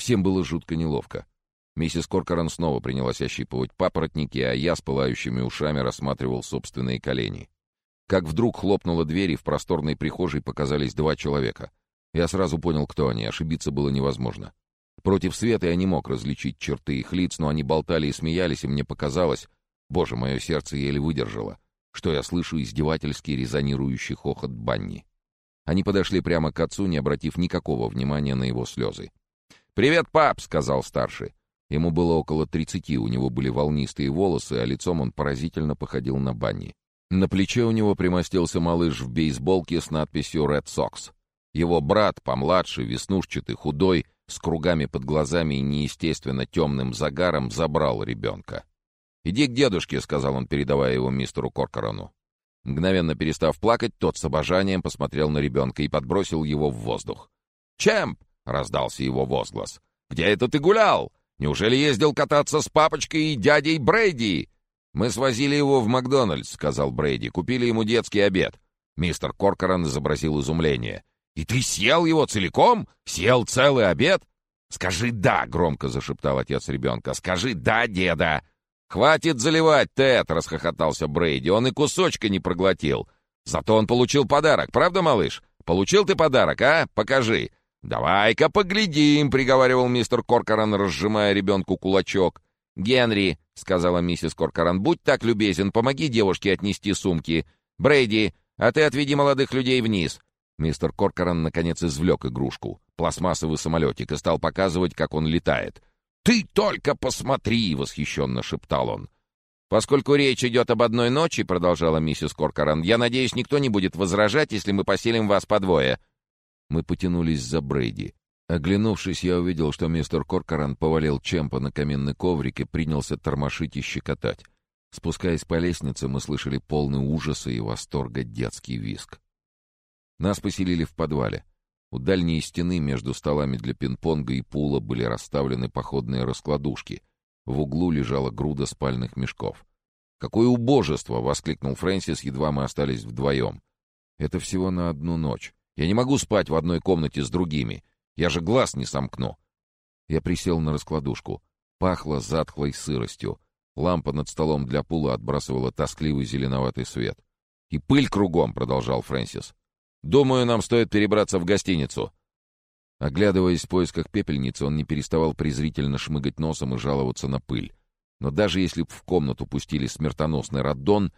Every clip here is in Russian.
Всем было жутко неловко. Миссис Коркоран снова принялась ощипывать папоротники, а я с пылающими ушами рассматривал собственные колени. Как вдруг хлопнула дверь, и в просторной прихожей показались два человека. Я сразу понял, кто они, ошибиться было невозможно. Против света я не мог различить черты их лиц, но они болтали и смеялись, и мне показалось... Боже, мое сердце еле выдержало, что я слышу издевательский резонирующий хохот Банни. Они подошли прямо к отцу, не обратив никакого внимания на его слезы. «Привет, пап!» — сказал старший. Ему было около тридцати, у него были волнистые волосы, а лицом он поразительно походил на Банни. На плече у него примостился малыш в бейсболке с надписью «Red Sox». Его брат, помладше, веснушчатый, худой, с кругами под глазами и неестественно темным загаром, забрал ребенка. «Иди к дедушке», — сказал он, передавая его мистеру Коркорану. Мгновенно перестав плакать, тот с обожанием посмотрел на ребенка и подбросил его в воздух. «Чемп!» — раздался его возглас. «Где это ты гулял? Неужели ездил кататься с папочкой и дядей Брейди?» «Мы свозили его в Макдональдс», — сказал Брейди. «Купили ему детский обед». Мистер Коркоран изобразил изумление. «И ты съел его целиком? Съел целый обед?» «Скажи «да», — громко зашептал отец ребенка. «Скажи «да, деда». «Хватит заливать, Тед!» — расхохотался Брейди. «Он и кусочка не проглотил. Зато он получил подарок, правда, малыш? Получил ты подарок, а? Покажи!» «Давай-ка поглядим!» — приговаривал мистер Коркоран, разжимая ребенку кулачок. «Генри!» — сказала миссис Коркоран. «Будь так любезен, помоги девушке отнести сумки. Брейди, а ты отведи молодых людей вниз». Мистер Коркоран наконец извлек игрушку, пластмассовый самолетик, и стал показывать, как он летает. «Ты только посмотри!» — восхищенно шептал он. «Поскольку речь идет об одной ночи, — продолжала миссис Коркоран, — я надеюсь, никто не будет возражать, если мы поселим вас по двое». Мы потянулись за Брейди. Оглянувшись, я увидел, что мистер Коркоран повалил Чемпа на каменный коврик и принялся тормошить и щекотать. Спускаясь по лестнице, мы слышали полный ужаса и восторга детский виск. Нас поселили в подвале. У дальней стены между столами для пинг-понга и пула были расставлены походные раскладушки. В углу лежала груда спальных мешков. «Какое убожество!» — воскликнул Фрэнсис, едва мы остались вдвоем. «Это всего на одну ночь. Я не могу спать в одной комнате с другими. Я же глаз не сомкну». Я присел на раскладушку. Пахло затхлой сыростью. Лампа над столом для пула отбрасывала тоскливый зеленоватый свет. «И пыль кругом!» — продолжал Фрэнсис. Думаю, нам стоит перебраться в гостиницу». Оглядываясь в поисках пепельницы, он не переставал презрительно шмыгать носом и жаловаться на пыль. Но даже если б в комнату пустили смертоносный радон,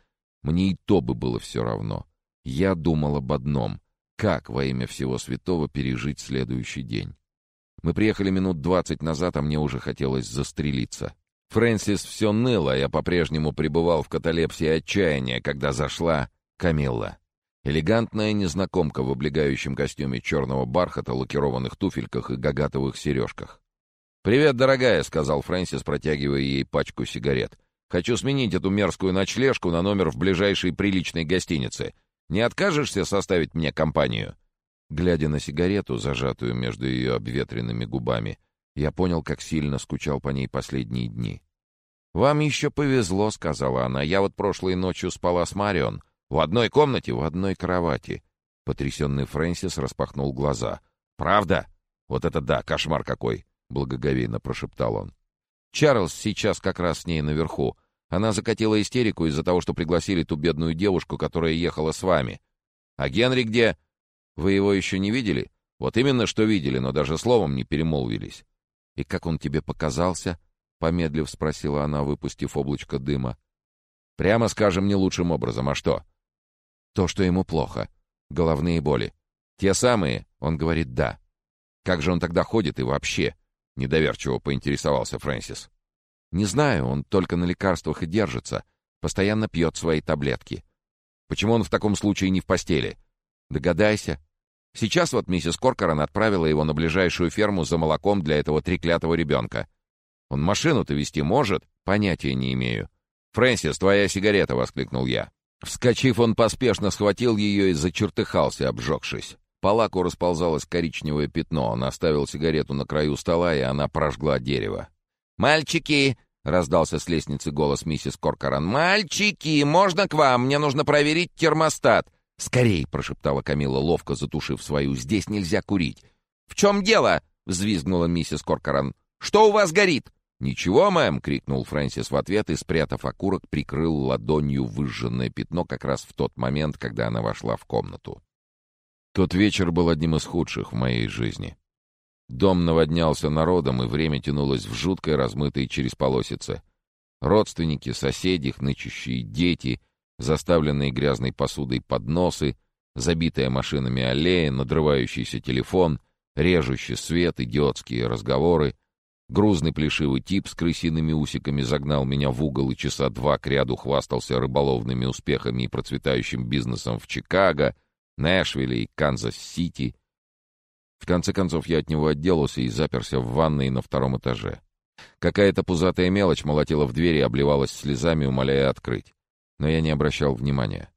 мне и то бы было все равно. Я думал об одном — как во имя всего святого пережить следующий день. Мы приехали минут двадцать назад, а мне уже хотелось застрелиться. Фрэнсис все ныло, а я по-прежнему пребывал в каталепсии отчаяния, когда зашла Камилла. Элегантная незнакомка в облегающем костюме черного бархата, лакированных туфельках и гагатовых сережках. «Привет, дорогая», — сказал Фрэнсис, протягивая ей пачку сигарет. «Хочу сменить эту мерзкую ночлежку на номер в ближайшей приличной гостинице. Не откажешься составить мне компанию?» Глядя на сигарету, зажатую между ее обветренными губами, я понял, как сильно скучал по ней последние дни. «Вам еще повезло», — сказала она. «Я вот прошлой ночью спала с Марион». В одной комнате, в одной кровати. Потрясенный Фрэнсис распахнул глаза. «Правда? Вот это да, кошмар какой!» — благоговейно прошептал он. «Чарльз сейчас как раз с ней наверху. Она закатила истерику из-за того, что пригласили ту бедную девушку, которая ехала с вами. А Генри где? Вы его еще не видели? Вот именно что видели, но даже словом не перемолвились. И как он тебе показался?» — помедлив спросила она, выпустив облачко дыма. «Прямо скажем, не лучшим образом. А что?» То, что ему плохо. Головные боли. Те самые, он говорит «да». Как же он тогда ходит и вообще? Недоверчиво поинтересовался Фрэнсис. Не знаю, он только на лекарствах и держится. Постоянно пьет свои таблетки. Почему он в таком случае не в постели? Догадайся. Сейчас вот миссис Коркоран отправила его на ближайшую ферму за молоком для этого треклятого ребенка. Он машину-то вести может? Понятия не имею. «Фрэнсис, твоя сигарета!» — воскликнул я. Вскочив, он поспешно схватил ее и зачертыхался, обжегшись. По лаку расползалось коричневое пятно. Он оставил сигарету на краю стола, и она прожгла дерево. «Мальчики!» — раздался с лестницы голос миссис Коркоран. «Мальчики! Можно к вам? Мне нужно проверить термостат!» «Скорей!» — прошептала Камила, ловко затушив свою. «Здесь нельзя курить!» «В чем дело?» — взвизгнула миссис Коркоран. «Что у вас горит?» «Ничего, мэм!» — крикнул Фрэнсис в ответ и, спрятав окурок, прикрыл ладонью выжженное пятно как раз в тот момент, когда она вошла в комнату. Тот вечер был одним из худших в моей жизни. Дом наводнялся народом, и время тянулось в жуткой, размытой через полосице. Родственники, соседи, хнычущие дети, заставленные грязной посудой подносы, забитая машинами аллея, надрывающийся телефон, режущий свет, идиотские разговоры. Грузный плешивый тип с крысиными усиками загнал меня в угол и часа два кряду хвастался рыболовными успехами и процветающим бизнесом в Чикаго, Нэшвилле и Канзас-Сити. В конце концов я от него отделался и заперся в ванной на втором этаже. Какая-то пузатая мелочь молотила в дверь и обливалась слезами, умоляя открыть. Но я не обращал внимания.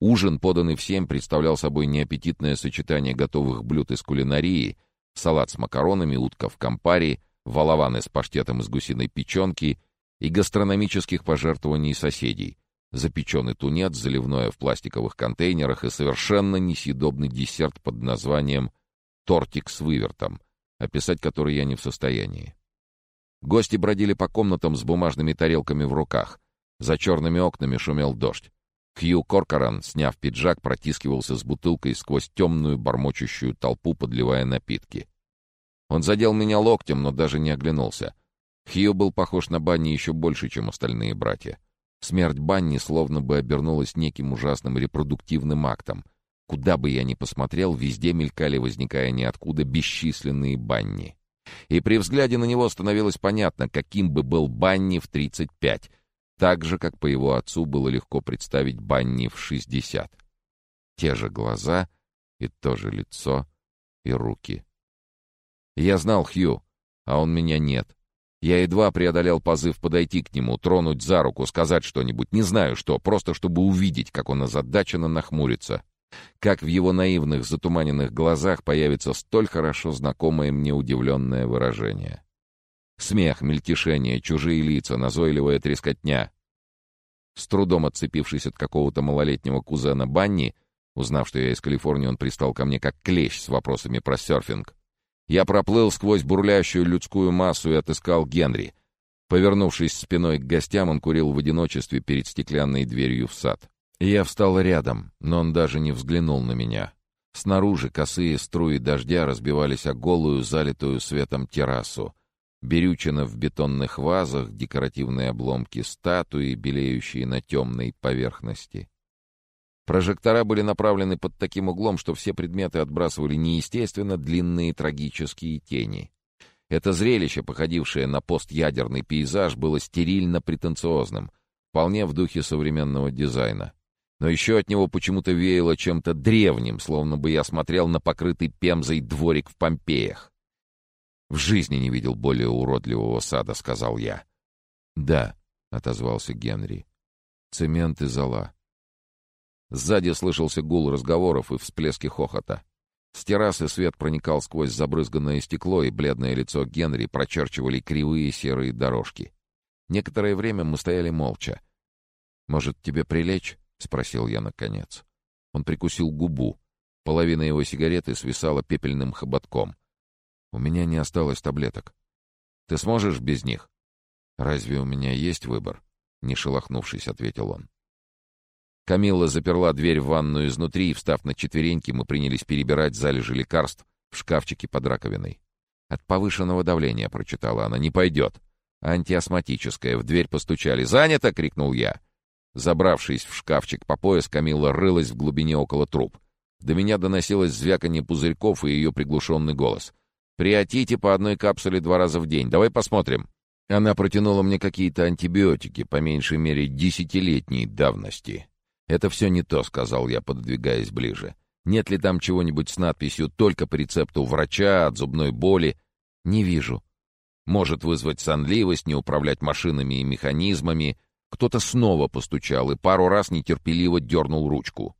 Ужин, поданный всем, представлял собой неаппетитное сочетание готовых блюд из кулинарии, салат с макаронами, утка в компаре, волованы с паштетом из гусиной печенки и гастрономических пожертвований соседей, запеченный тунец, заливное в пластиковых контейнерах и совершенно несъедобный десерт под названием «тортик с вывертом», описать который я не в состоянии. Гости бродили по комнатам с бумажными тарелками в руках. За черными окнами шумел дождь. Хью Коркоран, сняв пиджак, протискивался с бутылкой сквозь темную бормочущую толпу, подливая напитки. Он задел меня локтем, но даже не оглянулся. Хью был похож на Банни еще больше, чем остальные братья. Смерть Банни словно бы обернулась неким ужасным репродуктивным актом. Куда бы я ни посмотрел, везде мелькали, возникая ниоткуда, бесчисленные Банни. И при взгляде на него становилось понятно, каким бы был Банни в 35, так же, как по его отцу было легко представить Банни в 60. Те же глаза и то же лицо и руки. Я знал Хью, а он меня нет. Я едва преодолел позыв подойти к нему, тронуть за руку, сказать что-нибудь, не знаю что, просто чтобы увидеть, как он озадаченно нахмурится. Как в его наивных, затуманенных глазах появится столь хорошо знакомое мне удивленное выражение. Смех, мельтешение, чужие лица, назойливая трескотня. С трудом отцепившись от какого-то малолетнего кузена Банни, узнав, что я из Калифорнии, он пристал ко мне как клещ с вопросами про серфинг. Я проплыл сквозь бурлящую людскую массу и отыскал Генри. Повернувшись спиной к гостям, он курил в одиночестве перед стеклянной дверью в сад. Я встал рядом, но он даже не взглянул на меня. Снаружи косые струи дождя разбивались о голую, залитую светом террасу. Берючина в бетонных вазах, декоративные обломки статуи, белеющие на темной поверхности. Прожектора были направлены под таким углом, что все предметы отбрасывали неестественно длинные трагические тени. Это зрелище, походившее на постядерный пейзаж, было стерильно претенциозным, вполне в духе современного дизайна. Но еще от него почему-то веяло чем-то древним, словно бы я смотрел на покрытый пемзой дворик в Помпеях. «В жизни не видел более уродливого сада», — сказал я. «Да», — отозвался Генри. «Цемент и зола». Сзади слышался гул разговоров и всплески хохота. С террасы свет проникал сквозь забрызганное стекло, и бледное лицо Генри прочерчивали кривые серые дорожки. Некоторое время мы стояли молча. «Может, тебе прилечь?» — спросил я наконец. Он прикусил губу. Половина его сигареты свисала пепельным хоботком. У меня не осталось таблеток. Ты сможешь без них? Разве у меня есть выбор? Не шелохнувшись, ответил он. Камилла заперла дверь в ванную изнутри, и, встав на четвереньки, мы принялись перебирать залежи лекарств в шкафчике под раковиной. «От повышенного давления», — прочитала она, — «не пойдет». «Антиастматическое». В дверь постучали. «Занято!» — крикнул я. Забравшись в шкафчик по пояс, Камилла рылась в глубине около труб. До меня доносилось звяканье пузырьков и ее приглушенный голос. Приотите по одной капсуле два раза в день. Давай посмотрим». Она протянула мне какие-то антибиотики, по меньшей мере десятилетней давности. «Это все не то», — сказал я, пододвигаясь ближе. «Нет ли там чего-нибудь с надписью «только по рецепту врача, от зубной боли»?» «Не вижу». «Может вызвать сонливость, не управлять машинами и механизмами». Кто-то снова постучал и пару раз нетерпеливо дернул ручку.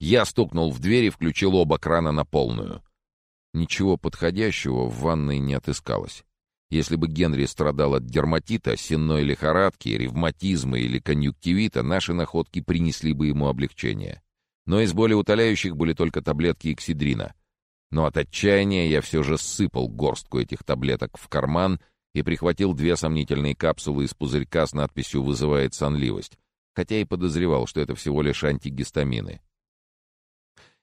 Я стукнул в дверь и включил оба крана на полную. Ничего подходящего в ванной не отыскалось. Если бы Генри страдал от дерматита, сенной лихорадки, ревматизма или конъюнктивита, наши находки принесли бы ему облегчение. Но из более утоляющих были только таблетки эксидрина. Но от отчаяния я все же сыпал горстку этих таблеток в карман и прихватил две сомнительные капсулы из пузырька с надписью «Вызывает сонливость», хотя и подозревал, что это всего лишь антигистамины.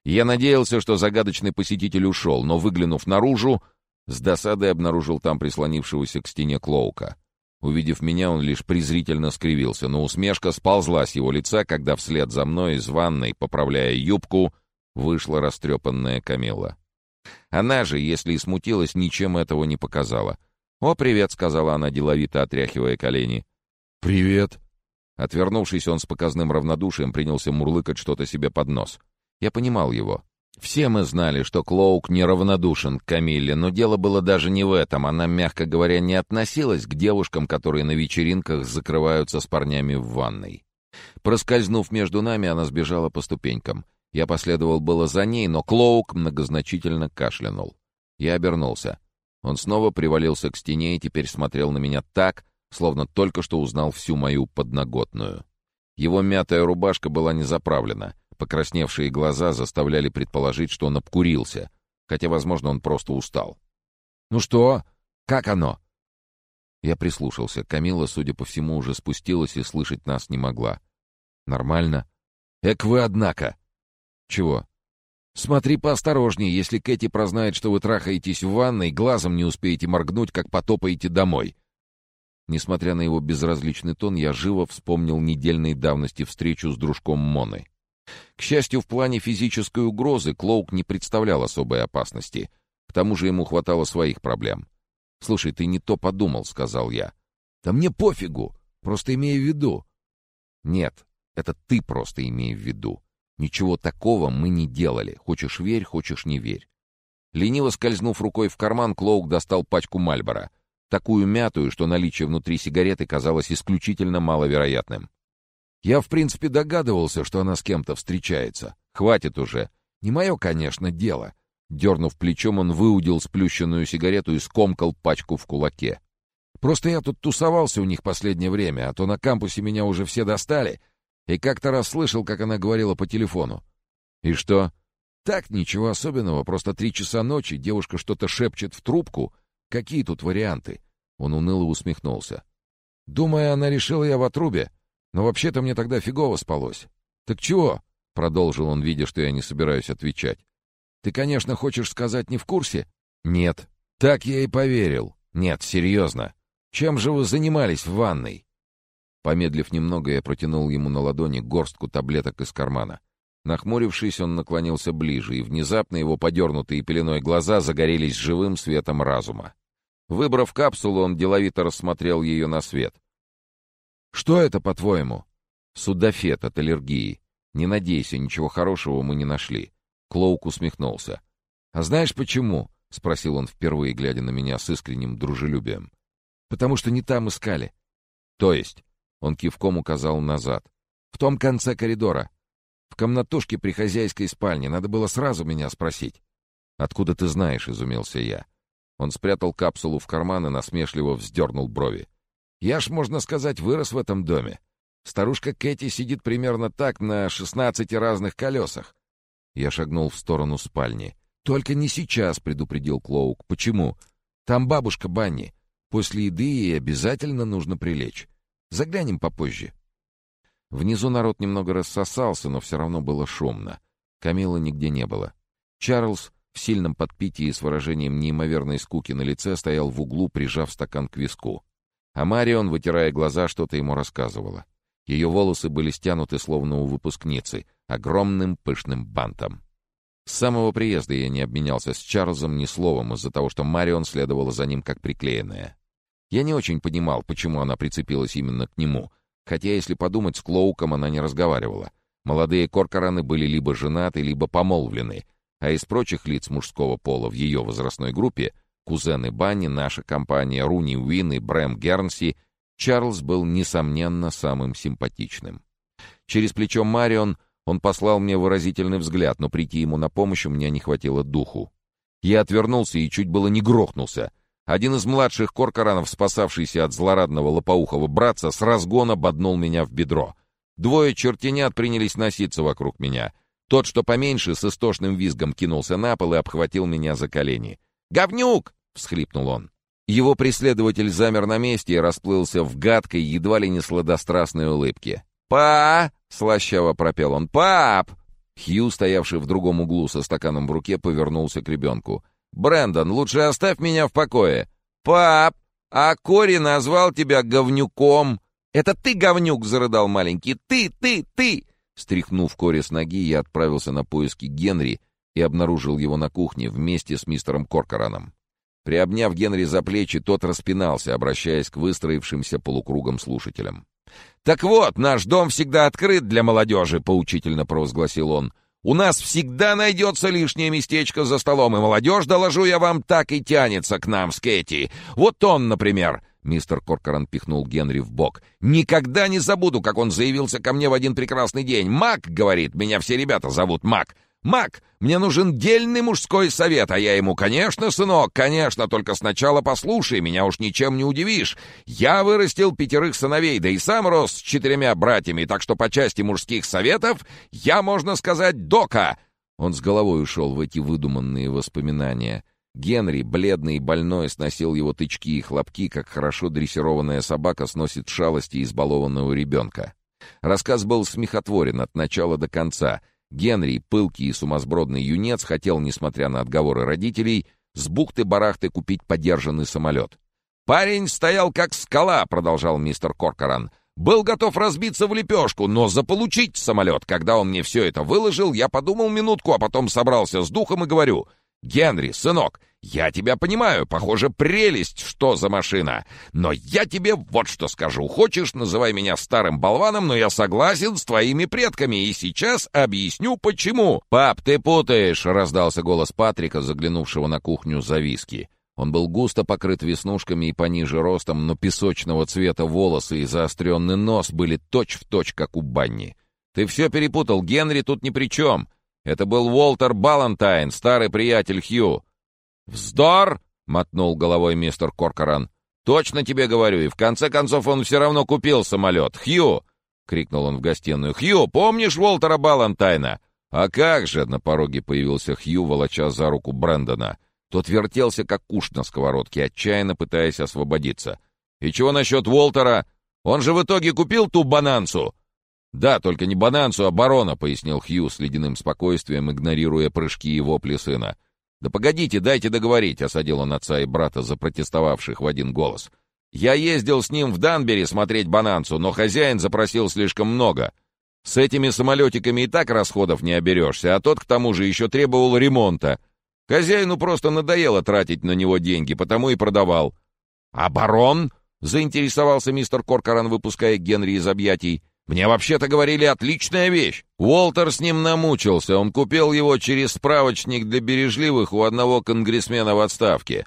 Я надеялся, что загадочный посетитель ушел, но, выглянув наружу, с досадой обнаружил там прислонившегося к стене Клоука. Увидев меня, он лишь презрительно скривился, но усмешка сползла с его лица, когда вслед за мной из ванной, поправляя юбку, вышла растрепанная Камилла. Она же, если и смутилась, ничем этого не показала. «О, привет», — сказала она, деловито отряхивая колени. «Привет». Отвернувшись, он с показным равнодушием принялся мурлыкать что-то себе под нос. Я понимал его. Все мы знали, что Клоук неравнодушен к Камилле, но дело было даже не в этом. Она, мягко говоря, не относилась к девушкам, которые на вечеринках закрываются с парнями в ванной. Проскользнув между нами, она сбежала по ступенькам. Я последовал было за ней, но Клоук многозначительно кашлянул. Я обернулся. Он снова привалился к стене и теперь смотрел на меня так, словно только что узнал всю мою подноготную. Его мятая рубашка была не заправлена — Покрасневшие глаза заставляли предположить, что он обкурился, хотя, возможно, он просто устал. «Ну что? Как оно?» Я прислушался. Камила, судя по всему, уже спустилась и слышать нас не могла. «Нормально?» «Эк вы, однако!» «Чего?» «Смотри поосторожнее, если Кэти прознает, что вы трахаетесь в ванной, глазом не успеете моргнуть, как потопаете домой». Несмотря на его безразличный тон, я живо вспомнил недельной давности встречу с дружком Моны. К счастью, в плане физической угрозы Клоук не представлял особой опасности. К тому же ему хватало своих проблем. «Слушай, ты не то подумал», — сказал я. «Да мне пофигу, просто имею в виду». «Нет, это ты просто имей в виду. Ничего такого мы не делали. Хочешь верь, хочешь не верь». Лениво скользнув рукой в карман, Клоук достал пачку Мальбора. Такую мятую, что наличие внутри сигареты казалось исключительно маловероятным. Я, в принципе, догадывался, что она с кем-то встречается. Хватит уже. Не мое, конечно, дело. Дернув плечом, он выудил сплющенную сигарету и скомкал пачку в кулаке. Просто я тут тусовался у них последнее время, а то на кампусе меня уже все достали, и как-то раз слышал, как она говорила по телефону. И что? Так, ничего особенного, просто три часа ночи, девушка что-то шепчет в трубку. Какие тут варианты? Он уныло усмехнулся. Думаю, она решила я в отрубе. Но вообще-то мне тогда фигово спалось. Так чего? Продолжил он, видя, что я не собираюсь отвечать. Ты, конечно, хочешь сказать не в курсе? Нет. Так я и поверил. Нет, серьезно. Чем же вы занимались в ванной? Помедлив немного, я протянул ему на ладони горстку таблеток из кармана. Нахмурившись, он наклонился ближе, и внезапно его подернутые пеленой глаза загорелись живым светом разума. Выбрав капсулу, он деловито рассмотрел ее на свет. «Что это, по-твоему?» «Судафет от аллергии. Не надейся, ничего хорошего мы не нашли». Клоук усмехнулся. «А знаешь почему?» — спросил он впервые, глядя на меня с искренним дружелюбием. «Потому что не там искали». «То есть?» — он кивком указал назад. «В том конце коридора. В комнатушке при хозяйской спальне. Надо было сразу меня спросить». «Откуда ты знаешь?» — изумился я. Он спрятал капсулу в карман и насмешливо вздернул брови. Я ж, можно сказать, вырос в этом доме. Старушка Кэти сидит примерно так на шестнадцати разных колесах. Я шагнул в сторону спальни. «Только не сейчас», — предупредил Клоук. «Почему? Там бабушка Банни. После еды ей обязательно нужно прилечь. Заглянем попозже». Внизу народ немного рассосался, но все равно было шумно. Камилы нигде не было. Чарльз в сильном подпитии с выражением неимоверной скуки на лице стоял в углу, прижав стакан к виску. А Марион, вытирая глаза, что-то ему рассказывала. Ее волосы были стянуты, словно у выпускницы, огромным пышным бантом. С самого приезда я не обменялся с Чарльзом ни словом из-за того, что Марион следовала за ним как приклеенная. Я не очень понимал, почему она прицепилась именно к нему, хотя, если подумать, с Клоуком она не разговаривала. Молодые Коркораны были либо женаты, либо помолвлены, а из прочих лиц мужского пола в ее возрастной группе кузены Банни, наша компания, Руни Уин и Брэм Гернси, Чарльз был, несомненно, самым симпатичным. Через плечо Марион он послал мне выразительный взгляд, но прийти ему на помощь у меня не хватило духу. Я отвернулся и чуть было не грохнулся. Один из младших коркоранов, спасавшийся от злорадного лопоухого братца, с разгона боднул меня в бедро. Двое чертенят принялись носиться вокруг меня. Тот, что поменьше, с истошным визгом кинулся на пол и обхватил меня за колени. «Говнюк!» — всхлипнул он. Его преследователь замер на месте и расплылся в гадкой, едва ли не сладострастной улыбке. «Па!» — слащаво пропел он. «Пап!» Хью, стоявший в другом углу со стаканом в руке, повернулся к ребенку. «Брэндон, лучше оставь меня в покое!» «Пап, а Кори назвал тебя говнюком!» «Это ты говнюк!» — зарыдал маленький. «Ты, ты, ты!» Стряхнув Кори с ноги, я отправился на поиски Генри и обнаружил его на кухне вместе с мистером Коркораном. Приобняв Генри за плечи, тот распинался, обращаясь к выстроившимся полукругом слушателям. «Так вот, наш дом всегда открыт для молодежи», — поучительно провозгласил он. «У нас всегда найдется лишнее местечко за столом, и молодежь, доложу я вам, так и тянется к нам с Кэти. Вот он, например». Мистер Коркоран пихнул Генри в бок. «Никогда не забуду, как он заявился ко мне в один прекрасный день. Мак, — говорит, — меня все ребята зовут Мак. Мак, мне нужен дельный мужской совет, а я ему, конечно, сынок, конечно, только сначала послушай, меня уж ничем не удивишь. Я вырастил пятерых сыновей, да и сам рос с четырьмя братьями, так что по части мужских советов я, можно сказать, дока». Он с головой ушел в эти выдуманные воспоминания. Генри, бледный и больной, сносил его тычки и хлопки, как хорошо дрессированная собака сносит шалости избалованного ребенка. Рассказ был смехотворен от начала до конца — Генри, пылкий и сумасбродный юнец, хотел, несмотря на отговоры родителей, с бухты-барахты купить подержанный самолет. «Парень стоял как скала», — продолжал мистер Коркоран. «Был готов разбиться в лепешку, но заполучить самолет. Когда он мне все это выложил, я подумал минутку, а потом собрался с духом и говорю, «Генри, сынок, я тебя понимаю, похоже, прелесть, что за машина. Но я тебе вот что скажу. Хочешь, называй меня старым болваном, но я согласен с твоими предками, и сейчас объясню, почему. «Пап, ты путаешь!» — раздался голос Патрика, заглянувшего на кухню за виски. Он был густо покрыт веснушками и пониже ростом, но песочного цвета волосы и заостренный нос были точь-в-точь, точь, как у Банни. «Ты все перепутал, Генри тут ни при чем. Это был Уолтер Балантайн, старый приятель Хью. «Вздор!» — мотнул головой мистер Коркоран. «Точно тебе говорю, и в конце концов он все равно купил самолет. Хью!» — крикнул он в гостиную. «Хью, помнишь Уолтера Балантайна?» «А как же!» — на пороге появился Хью, волоча за руку Брэндона. Тот вертелся, как куш на сковородке, отчаянно пытаясь освободиться. «И чего насчет Уолтера? Он же в итоге купил ту банансу!» «Да, только не банансу, а барона», — пояснил Хью с ледяным спокойствием, игнорируя прыжки и вопли сына. «Да погодите, дайте договорить», — осадил он отца и брата, запротестовавших в один голос. «Я ездил с ним в Данбери смотреть бананцу, но хозяин запросил слишком много. С этими самолетиками и так расходов не оберешься, а тот, к тому же, еще требовал ремонта. Хозяину просто надоело тратить на него деньги, потому и продавал». «А барон?» — заинтересовался мистер Коркоран, выпуская Генри из объятий. Мне вообще-то говорили отличная вещь. Уолтер с ним намучился, он купил его через справочник для бережливых у одного конгрессмена в отставке.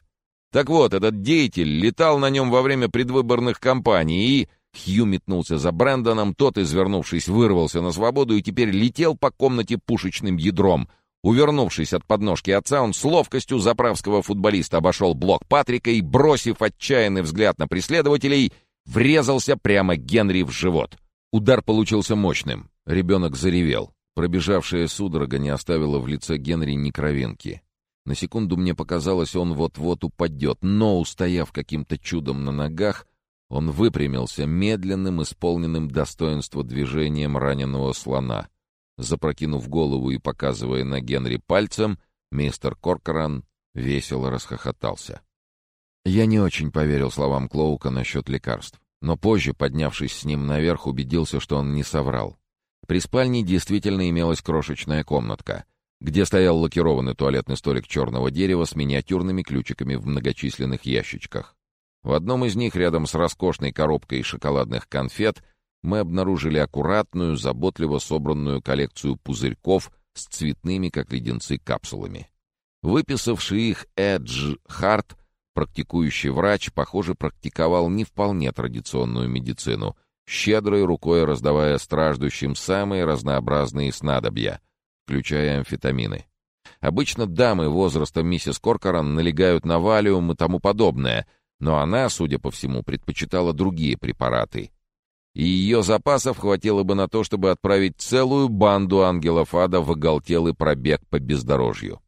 Так вот, этот деятель летал на нем во время предвыборных кампаний и... Хью метнулся за Брэндоном, тот, извернувшись, вырвался на свободу и теперь летел по комнате пушечным ядром. Увернувшись от подножки отца, он с ловкостью заправского футболиста обошел блок Патрика и, бросив отчаянный взгляд на преследователей, врезался прямо Генри в живот. Удар получился мощным. Ребенок заревел. Пробежавшая судорога не оставила в лице Генри ни кровинки. На секунду мне показалось, он вот-вот упадет, но, устояв каким-то чудом на ногах, он выпрямился медленным, исполненным достоинства движением раненого слона. Запрокинув голову и показывая на Генри пальцем, мистер Коркоран весело расхохотался. Я не очень поверил словам Клоука насчет лекарств. Но позже, поднявшись с ним наверх, убедился, что он не соврал. При спальне действительно имелась крошечная комнатка, где стоял лакированный туалетный столик черного дерева с миниатюрными ключиками в многочисленных ящичках. В одном из них, рядом с роскошной коробкой шоколадных конфет, мы обнаружили аккуратную, заботливо собранную коллекцию пузырьков с цветными, как леденцы, капсулами. Выписавший их Эдж Харт Практикующий врач, похоже, практиковал не вполне традиционную медицину, щедрой рукой раздавая страждущим самые разнообразные снадобья, включая амфетамины. Обычно дамы возраста миссис Коркоран налегают на валиум и тому подобное, но она, судя по всему, предпочитала другие препараты. и ее запасов хватило бы на то, чтобы отправить целую банду ангелов ада в оголтелый пробег по бездорожью.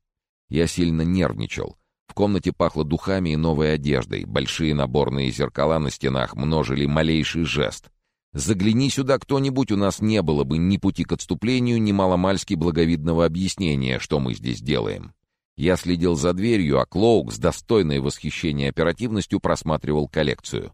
Я сильно нервничал. В комнате пахло духами и новой одеждой. Большие наборные зеркала на стенах множили малейший жест. Загляни сюда кто-нибудь, у нас не было бы ни пути к отступлению, ни маломальски благовидного объяснения, что мы здесь делаем. Я следил за дверью, а Клоук с достойной восхищения оперативностью просматривал коллекцию.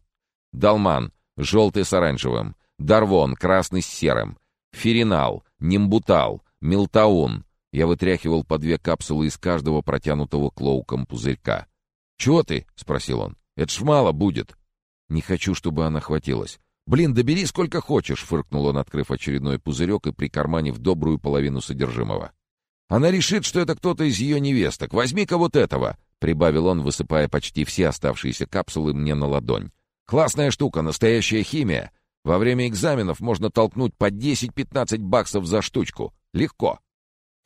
Далман, желтый с оранжевым, Дарвон, красный с серым, Феринал, Нимбутал, Милтаун. Я вытряхивал по две капсулы из каждого протянутого Клоуком пузырька. «Чего ты?» — спросил он. «Это ж мало будет». «Не хочу, чтобы она хватилась. «Блин, да бери сколько хочешь», — фыркнул он, открыв очередной пузырек и прикарманив добрую половину содержимого. «Она решит, что это кто-то из ее невесток. Возьми-ка вот этого», — прибавил он, высыпая почти все оставшиеся капсулы мне на ладонь. «Классная штука, настоящая химия. Во время экзаменов можно толкнуть по 10-15 баксов за штучку. Легко».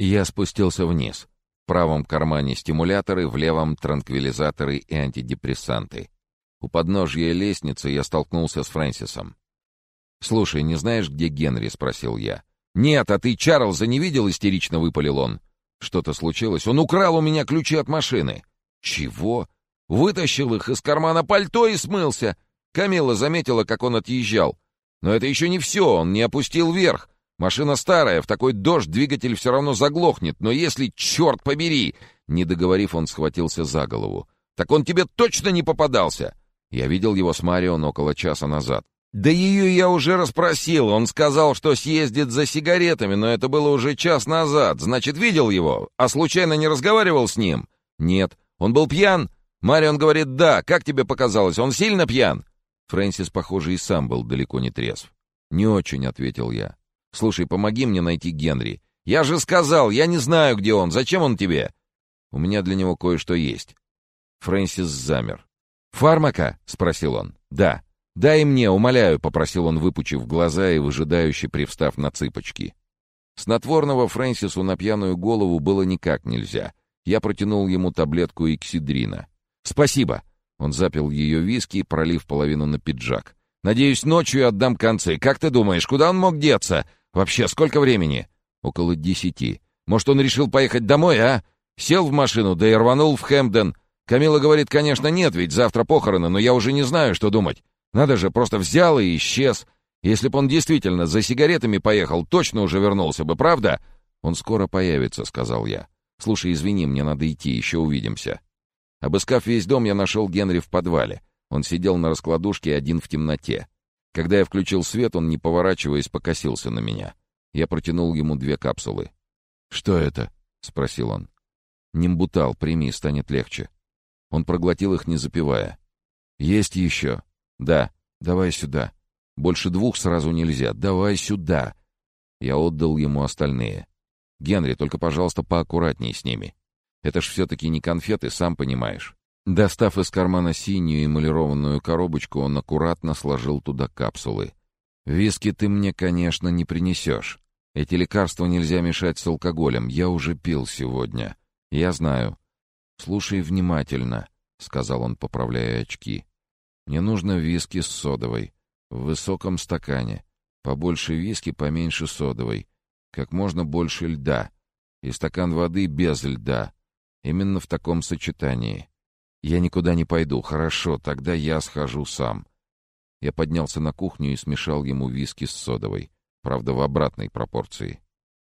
Я спустился вниз. В правом кармане стимуляторы, в левом — транквилизаторы и антидепрессанты. У подножья лестницы я столкнулся с Фрэнсисом. «Слушай, не знаешь, где Генри?» — спросил я. «Нет, а ты Чарльза не видел?» — истерично выпалил он. «Что-то случилось? Он украл у меня ключи от машины». «Чего?» «Вытащил их из кармана пальто и смылся». Камила заметила, как он отъезжал. «Но это еще не все, он не опустил вверх. Машина старая, в такой дождь двигатель все равно заглохнет, но если, черт побери...» Не договорив, он схватился за голову. «Так он тебе точно не попадался!» Я видел его с Марион около часа назад. Да ее я уже расспросил. Он сказал, что съездит за сигаретами, но это было уже час назад. Значит, видел его, а случайно не разговаривал с ним? Нет. Он был пьян? Марион говорит, да. Как тебе показалось, он сильно пьян? Фрэнсис, похоже, и сам был далеко не трезв. «Не очень», — ответил я. «Слушай, помоги мне найти Генри». «Я же сказал, я не знаю, где он. Зачем он тебе?» «У меня для него кое-что есть». Фрэнсис замер. «Фармака?» — спросил он. «Да». «Дай мне, умоляю», — попросил он, выпучив глаза и выжидающе привстав на цыпочки. Снотворного Фрэнсису на пьяную голову было никак нельзя. Я протянул ему таблетку иксидрина. «Спасибо!» Он запил ее виски, пролив половину на пиджак. «Надеюсь, ночью отдам концы. Как ты думаешь, куда он мог деться? Вообще, сколько времени?» «Около десяти. Может, он решил поехать домой, а? Сел в машину, да и рванул в Хэмпден. Камила говорит, конечно, нет, ведь завтра похороны, но я уже не знаю, что думать. Надо же, просто взял и исчез. Если бы он действительно за сигаретами поехал, точно уже вернулся бы, правда? Он скоро появится, сказал я. Слушай, извини, мне надо идти, еще увидимся. Обыскав весь дом, я нашел Генри в подвале. Он сидел на раскладушке один в темноте. Когда я включил свет, он, не поворачиваясь, покосился на меня. Я протянул ему две капсулы. «Что это?» — спросил он. «Нимбутал, прими, станет легче». Он проглотил их, не запивая. «Есть еще?» «Да. Давай сюда. Больше двух сразу нельзя. Давай сюда!» Я отдал ему остальные. «Генри, только, пожалуйста, поаккуратней с ними. Это ж все-таки не конфеты, сам понимаешь». Достав из кармана синюю эмалированную коробочку, он аккуратно сложил туда капсулы. «Виски ты мне, конечно, не принесешь. Эти лекарства нельзя мешать с алкоголем. Я уже пил сегодня. Я знаю. «Слушай внимательно», — сказал он, поправляя очки. «Мне нужно виски с содовой. В высоком стакане. Побольше виски, поменьше содовой. Как можно больше льда. И стакан воды без льда. Именно в таком сочетании. Я никуда не пойду. Хорошо, тогда я схожу сам». Я поднялся на кухню и смешал ему виски с содовой. Правда, в обратной пропорции.